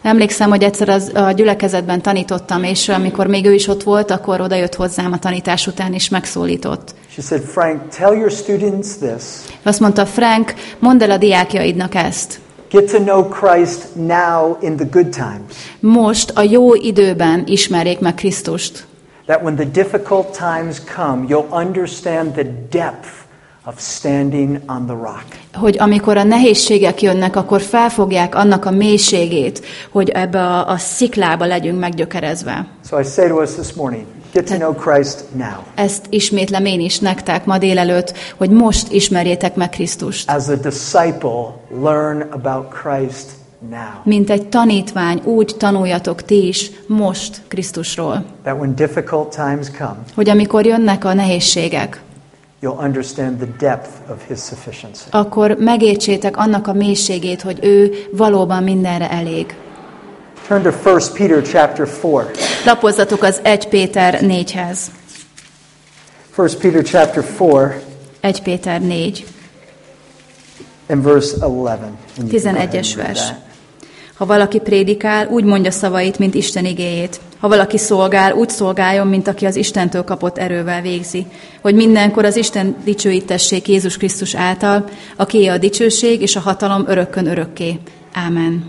Emlékszem, hogy egyszer az, a gyülekezetben tanítottam, és amikor még ő is ott volt, akkor oda jött hozzám a tanítás után, és megszólított. she said, Frank, tell your students this. Azt mondta, Frank, mondd el a diákjaidnak ezt. Get to know Christ now in the good times. Most a jó időben ismerjék meg Krisztust. That when the difficult times come, you'll understand the depth of standing on the rock. Hogy amikor a nehézségek jönnek, akkor felfogják annak a mélységét, hogy ebbe a, a sziklába legyünk meggyökerezve. So I say to us this morning Get to know Christ now. Ezt ismétlem én is nektek ma délelőtt, hogy most ismerjétek meg Krisztust. As a disciple, learn about Christ now. Mint egy tanítvány, úgy tanuljatok ti is most Krisztusról. That when difficult times come, Hogy amikor jönnek a nehézségek, you'll understand the depth of His sufficiency. akkor megértsétek annak a mélységét, hogy ő valóban mindenre elég. Turn to 1 Peter chapter 4. Lapozzatok az 1 Péter 4-hez. 1 Peter chapter 4 1 Péter 4, and verse 11. And you can go ahead 11-es and read vers. that. Ha valaki prédikál, úgy mondja szavait, mint Isten igéjét. Ha valaki szolgál, úgy szolgáljon, mint aki az Istentől kapott erővel végzi. Hogy mindenkor az Isten dicsőítessék Jézus Krisztus által, aki a dicsőség és a hatalom örökkön örökké. Ámen.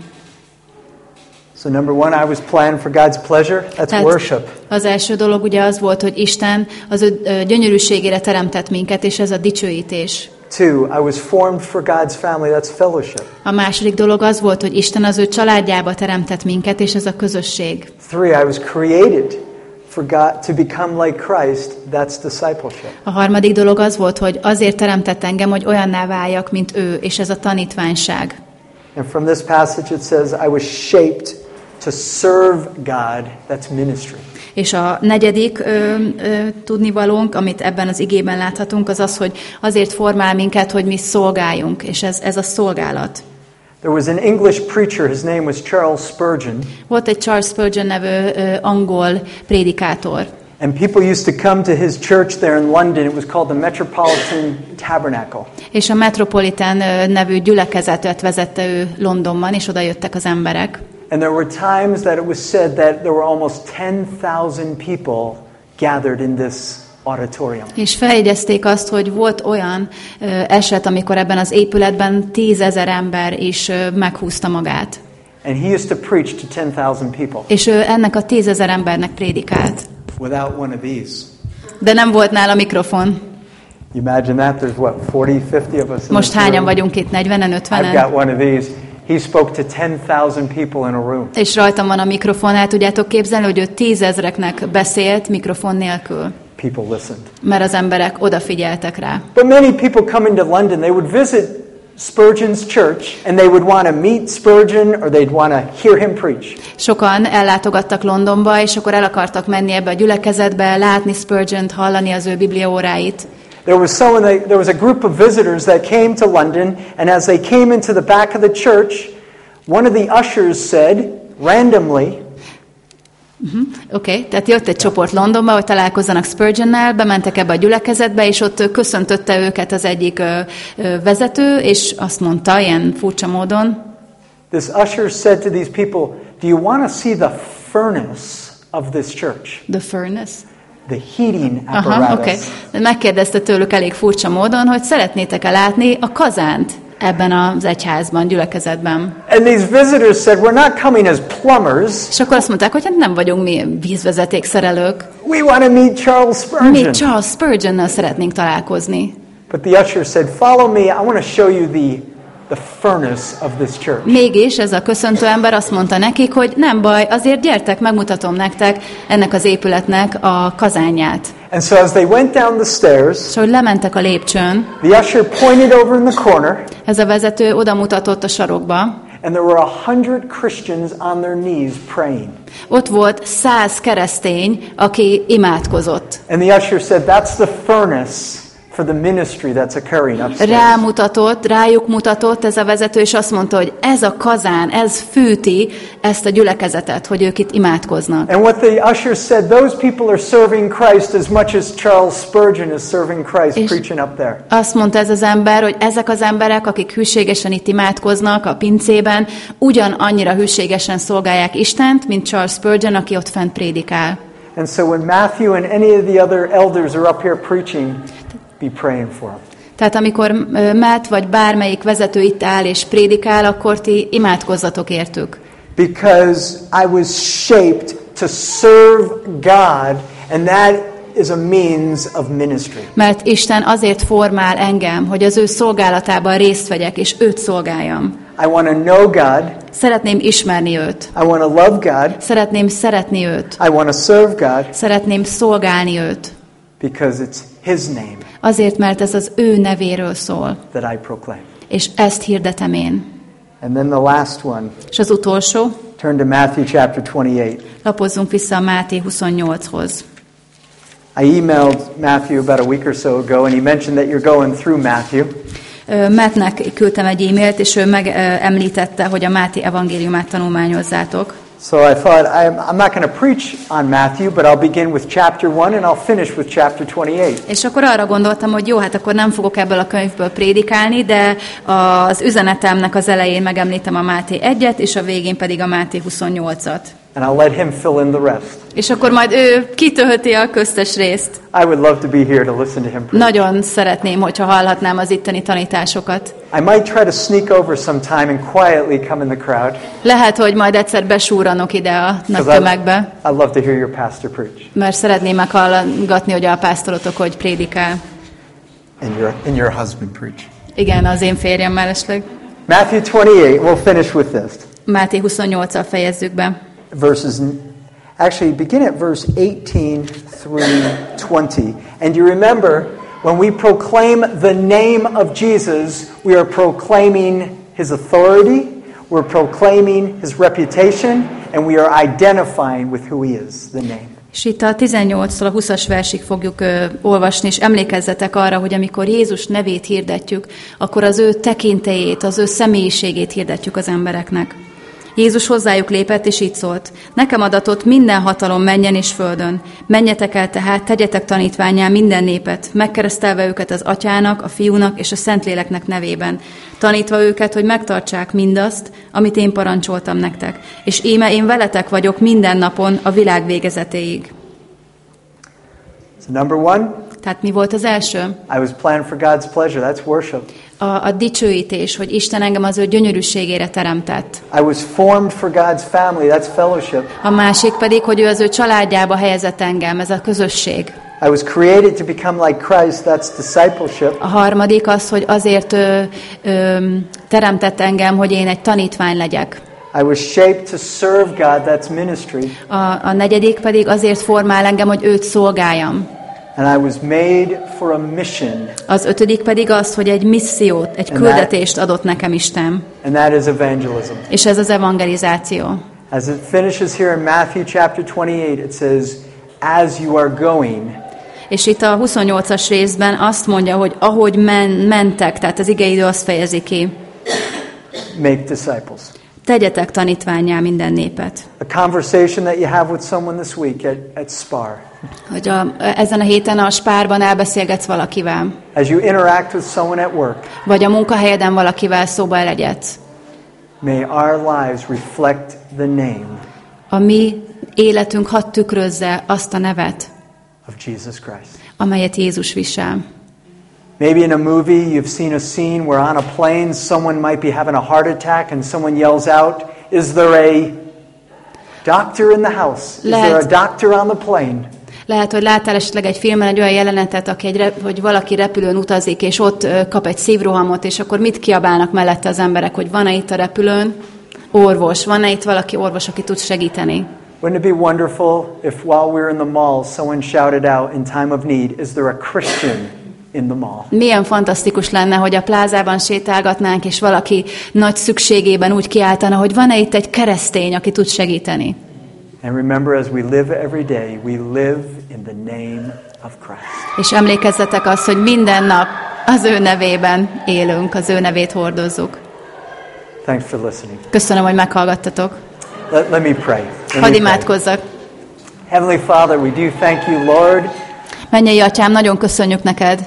So number one, I was planned for God's pleasure. That's worship. az első dolog ugye az volt, hogy Isten az ő gyönyörűségére teremtett minket, és ez a dicsőítés. Two, I was formed for God's family. That's fellowship. A második dolog az volt, hogy Isten az ő családjába teremtett minket, és ez a közösség. Three, I was created for God to become like Christ. That's discipleship. A harmadik dolog az volt, hogy azért teremtett engem, hogy olyanná váljak, mint ő, és ez a tanítványság. And from this passage, it says, I was shaped to serve God. That's ministry. És a negyedik ö, ö, tudnivalónk, amit ebben az igében láthatunk, az az, hogy azért formál minket, hogy mi szolgáljunk, és ez, ez a szolgálat. There was an English preacher, his name was Charles Spurgeon, Volt egy Charles Spurgeon nevű ö, angol prédikátor, and people used to come to his church there in London. It was called the Metropolitan Tabernacle. és a Metropolitan nevű gyülekezetet vezette ő Londonban, és oda jöttek az emberek. And there were times that it was said that there were almost 10,000 people gathered in this auditorium. És feljegyezték azt, hogy volt olyan ö, eset, amikor ebben az épületben tízezer ember is ö, meghúzta magát. And he used to preach to 10,000 people És ő ennek a tízezer embernek prédikált. without one of these. De nem volt nála mikrofon. You imagine that? There's what, 40, 50 of us Most hányan room? vagyunk itt? 40-en, I've 50-en? got one of these. He spoke to 10,000 people in a room. És rajtam van a mikrofon, el tudjátok képzelni, hogy ő tízezreknek beszélt mikrofon nélkül, People listened. mert az emberek odafigyeltek rá. But many people come into London, they would visit Spurgeon's church and they would want to meet Spurgeon or they'd want to hear him preach. Sokan ellátogattak Londonba, és akkor el akartak menni ebbe a gyülekezetbe, látni Spurgeon-t, hallani az ő bibliaóráit. There was someone, they, there was a group of visitors that came to London, and as they came into the back of the church, one of the ushers said, randomly, Oké, okay, tehát jött egy csoport Londonba, hogy találkozzanak Spurgeonnel, bementek ebbe a gyülekezetbe, és ott köszöntötte őket az egyik ö, ö, vezető, és azt mondta ilyen furcsa módon, this usher said to these people, Do you want to see the furnace of this church? The Furnace. The heating Aha, apparatus. oké. Okay. Megkérdezte tőlük elég furcsa módon, hogy szeretnétek-e látni a kazánt ebben az egyházban, gyülekezetben. And these visitors said, We're not coming as plumbers. És akkor azt mondták, hogy hát nem vagyunk mi vízvezetékszerelők. We want to meet Charles Spurgeon. Mi Charles Spurgeonnel szeretnénk találkozni. But the usher said, Follow me. I want to show you the, the furnace of this church. Mégis ez a köszöntő ember azt mondta nekik, hogy nem baj, azért gyertek, megmutatom nektek ennek az épületnek a kazányát. And so as they went down the stairs, És hogy lementek a lépcsőn, the usher pointed over in the corner, ez a vezető oda mutatott a sarokba, and there were a hundred Christians on their knees praying. ott volt száz keresztény, aki imádkozott. And the usher said, That's the furnace for the ministry that's occurring upstairs. Rámutatott, rájuk mutatott ez a vezető, és azt mondta, hogy ez a kazán, ez fűti ezt a gyülekezetet, hogy ők itt imádkoznak. And what the usher said, those people are serving Christ as much as Charles Spurgeon is serving Christ És- preaching up there. Azt mondta ez az ember, hogy ezek az emberek, akik hűségesen itt imádkoznak a pincében, ugyan annyira hűségesen szolgálják Istent, mint Charles Spurgeon, aki ott fent prédikál. And so when Matthew and any of the other elders are up here preaching, be praying for them. Tehát amikor Matt vagy bármelyik vezető itt áll és prédikál, akkor ti imádkozzatok értük. Because I was shaped to serve God, and that is a means of ministry. Mert Isten azért formál engem, hogy az ő szolgálatában részt vegyek, és őt szolgáljam. I want to know God. Szeretném ismerni őt. I want to love God. Szeretném szeretni őt. I want to serve God Szeretném szolgálni őt. because it's His name Azért, mert ez az ő nevéről szól. that I proclaim. És ezt hirdetem én. And then the last one. És az utolsó, Turn to Matthew chapter 28. lapozzunk vissza a Máté 28-hoz. I emailed Matthew about a week or so ago, and he mentioned that you're going through Matthew. Mattnek küldtem egy e-mailt, és ő megemlítette, hogy a Máté evangéliumát tanulmányozzátok. So I thought, I'm, I'm not going to preach on Matthew, but I'll begin with chapter 1 and I'll finish with chapter 28. És akkor arra gondoltam, hogy jó, hát akkor nem fogok ebből a könyvből prédikálni, de az üzenetemnek az elején megemlítem a Máté 1-et, és a végén pedig a Máté 28-at. And I'll let him fill in the rest. És akkor majd ő kitölti a köztes részt. I would love to be here to listen to him preach. Nagyon szeretném, hogyha hallhatnám az itteni tanításokat. I might try to sneak over sometime and quietly come in the crowd. Lehet, hogy majd egyszer besúranok ide a nagy tömegbe, I love to hear your pastor preach mert szeretném meghallgatni, hogy a pásztorotok hogy prédikál. and your, and your husband preach. Igen, az én férjem mellesleg. Matthew 28, we'll finish with this. Máté 28-al fejezzük be. Verses, actually, begin at verse 18 through 20. And you remember, when we proclaim the name of Jesus, we are proclaiming his authority, we're proclaiming his reputation, and we are identifying with who he is, the name. És itt a 18-tól a 20-as versig fogjuk ö, olvasni, és emlékezzetek arra, hogy amikor Jézus nevét hirdetjük, akkor az ő tekintélyét, az ő személyiségét hirdetjük az embereknek. Jézus hozzájuk lépett, és így szólt, nekem adatott minden hatalom menjen és földön. Menjetek el tehát, tegyetek tanítványá minden népet, megkeresztelve őket az atyának, a fiúnak és a szentléleknek nevében, tanítva őket, hogy megtartsák mindazt, amit én parancsoltam nektek. És íme én veletek vagyok minden napon a világ végezetéig. So, number one, Tehát mi volt az első? I was planned for God's pleasure. That's worship. A, a dicsőítés, hogy Isten engem az ő gyönyörűségére teremtett. I was formed for God's family. That's fellowship. A másik pedig, hogy ő az ő családjába helyezett engem, ez a közösség. I was created to become like Christ. That's discipleship. A harmadik az, hogy azért ö, ö, teremtett engem, hogy én egy tanítvány legyek. I was shaped to serve God. That's ministry. A, a negyedik pedig azért formál engem, hogy őt szolgáljam. And I was made for a mission, Az ötödik pedig az, hogy egy missziót, egy küldetést adott nekem Isten. and that is evangelism. És ez az evangelizáció. As it finishes here in Matthew chapter 28, it says, As you are going, És itt a 28-as részben azt mondja, hogy ahogy men, mentek, tehát az igeidő azt fejezi ki, make disciples. tegyetek tanítványá minden népet. A conversation that you have with someone this week at, at SPAR, Hogy a, ezen a héten a spárban elbeszélgetsz valakivel, as you interact with someone at work, vagy a munkahelyeden valakivel szóba legyetsz. may our lives reflect the name A mi életünk hadd tükrözze azt a nevet, of Jesus Christ. amelyet Jézus visel. Maybe in a movie you've seen a scene where on a plane someone might be having a heart attack and someone yells out, Is there a doctor in the house? Is there a doctor on the plane? Lehet, hogy láttál esetleg egy filmben egy olyan jelenetet, aki egy hogy valaki repülőn utazik, és ott kap egy szívrohamot, és akkor mit kiabálnak mellette az emberek, hogy van-e itt a repülőn orvos, van-e itt valaki orvos, aki tud segíteni? Wouldn't it be wonderful if while we're in the mall someone shouted out in time of need, Is there a Christian in the mall? Milyen fantasztikus lenne, hogy a plázában sétálgatnánk, és valaki nagy szükségében úgy kiáltana, hogy van-e itt egy keresztény, aki tud segíteni. And remember, as we live every day, we live in the name of Christ. És emlékezzetek azt, hogy minden nap az ő nevében élünk, az ő nevét hordozzuk. Thanks for listening. Köszönöm, hogy meghallgattatok. Let, let me pray. Let Hadd imádkozzak. Heavenly Father, we do thank you, Lord, Mennyei atyám, nagyon köszönjük neked,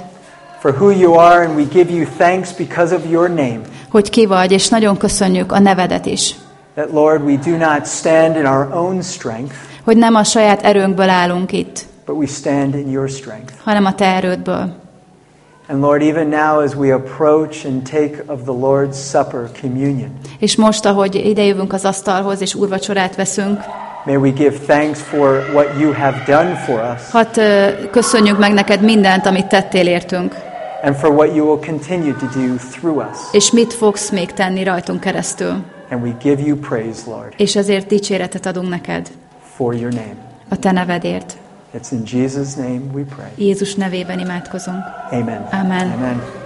for who you are, and we give you thanks because of your name. hogy ki vagy, és nagyon köszönjük a nevedet is. That, Lord, we do not stand in our own strength, Hogy nem a saját erőnkből állunk itt, but we stand in your strength. hanem a te erődből. And Lord, even now as we approach and take of the Lord's Supper, communion, És most, ahogy idejövünk az asztalhoz, és úrvacsorát veszünk, may we give thanks for what you have done for us hadd ö, köszönjük meg neked mindent, amit tettél értünk, and for what you will continue to do through us. és mit fogsz még tenni rajtunk keresztül. And we give you praise, Lord, És ezért dicséretet adunk neked, for your name. a te nevedért. It's in Jesus' name we pray. Jézus nevében imádkozunk. Amen. Amen. Amen.